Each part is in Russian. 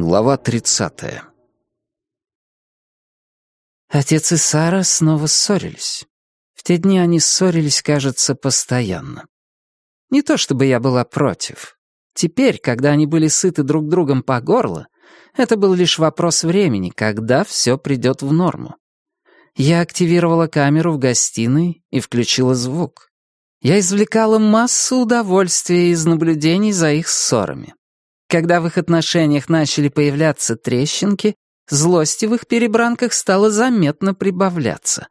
Глава 30. Отец и Сара снова ссорились. В те дни они ссорились, кажется, постоянно. Не то чтобы я была против. Теперь, когда они были сыты друг другом по горло, это был лишь вопрос времени, когда все придет в норму. Я активировала камеру в гостиной и включила звук. Я извлекала массу удовольствия из наблюдений за их ссорами. Когда в их отношениях начали появляться трещинки, злости в их перебранках стало заметно прибавляться.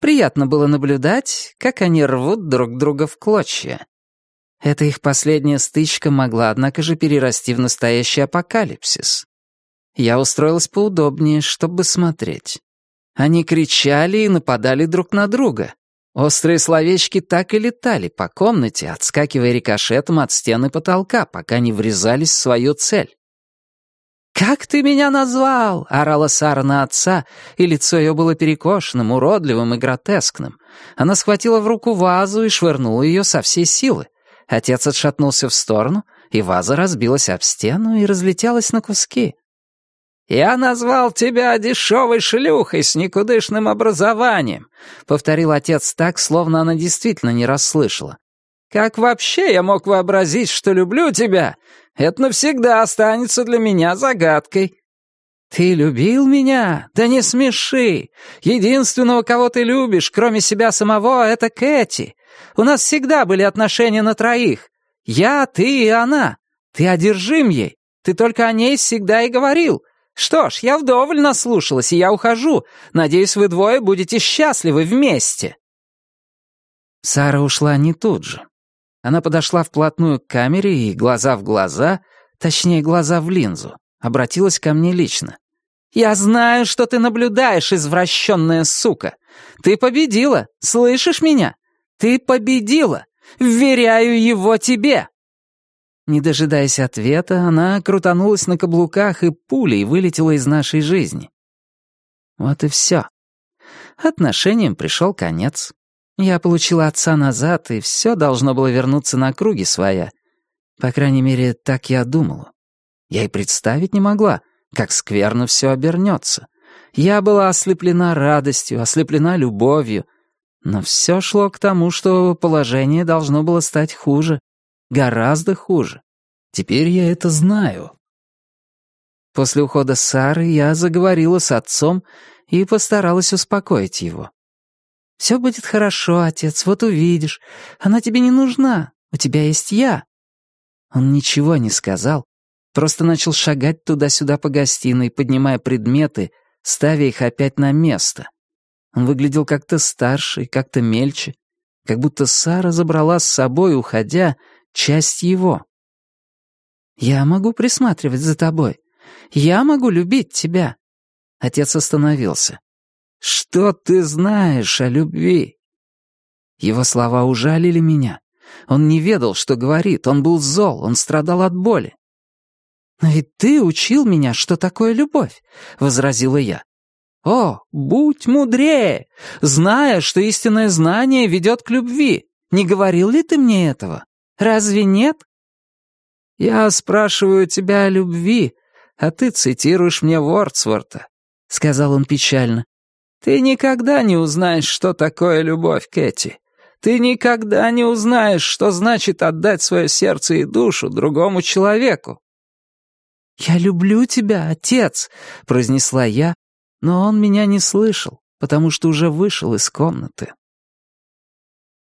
Приятно было наблюдать, как они рвут друг друга в клочья. Эта их последняя стычка могла, однако же, перерасти в настоящий апокалипсис. Я устроилась поудобнее, чтобы смотреть. Они кричали и нападали друг на друга. Острые словечки так и летали по комнате, отскакивая рикошетом от стены потолка, пока не врезались в свою цель. «Как ты меня назвал?» — орала Сара на отца, и лицо ее было перекошенным, уродливым и гротескным. Она схватила в руку вазу и швырнула ее со всей силы. Отец отшатнулся в сторону, и ваза разбилась об стену и разлетелась на куски. «Я назвал тебя дешевой шлюхой с никудышным образованием», — повторил отец так, словно она действительно не расслышала. «Как вообще я мог вообразить, что люблю тебя? Это навсегда останется для меня загадкой». «Ты любил меня? Да не смеши! Единственного, кого ты любишь, кроме себя самого, — это Кэти. У нас всегда были отношения на троих. Я, ты и она. Ты одержим ей. Ты только о ней всегда и говорил. «Что ж, я вдоволь наслушалась, и я ухожу. Надеюсь, вы двое будете счастливы вместе». Сара ушла не тут же. Она подошла вплотную к камере и глаза в глаза, точнее, глаза в линзу, обратилась ко мне лично. «Я знаю, что ты наблюдаешь, извращенная сука. Ты победила, слышишь меня? Ты победила. Вверяю его тебе!» Не дожидаясь ответа, она крутанулась на каблуках и пулей вылетела из нашей жизни. Вот и все. Отношениям пришел конец. Я получила отца назад, и все должно было вернуться на круги своя. По крайней мере, так я думала. Я и представить не могла, как скверно все обернется. Я была ослеплена радостью, ослеплена любовью, но все шло к тому, что положение должно было стать хуже, Гораздо хуже. Теперь я это знаю. После ухода Сары я заговорила с отцом и постаралась успокоить его. «Все будет хорошо, отец, вот увидишь. Она тебе не нужна, у тебя есть я». Он ничего не сказал, просто начал шагать туда-сюда по гостиной, поднимая предметы, ставя их опять на место. Он выглядел как-то старше и как-то мельче, как будто Сара забрала с собой, уходя, часть его. Я могу присматривать за тобой. Я могу любить тебя. Отец остановился. Что ты знаешь о любви? Его слова ужалили меня. Он не ведал, что говорит, он был зол, он страдал от боли. «Но ведь ты учил меня, что такое любовь», — возразила я. «О, будь мудрее, зная, что истинное знание ведет к любви. Не говорил ли ты мне этого?» Разве нет? Я спрашиваю тебя о любви, а ты цитируешь мне Вордсворта, — сказал он печально. Ты никогда не узнаешь, что такое любовь, Кэти. Ты никогда не узнаешь, что значит отдать свое сердце и душу другому человеку. «Я люблю тебя, отец», — произнесла я, но он меня не слышал, потому что уже вышел из комнаты.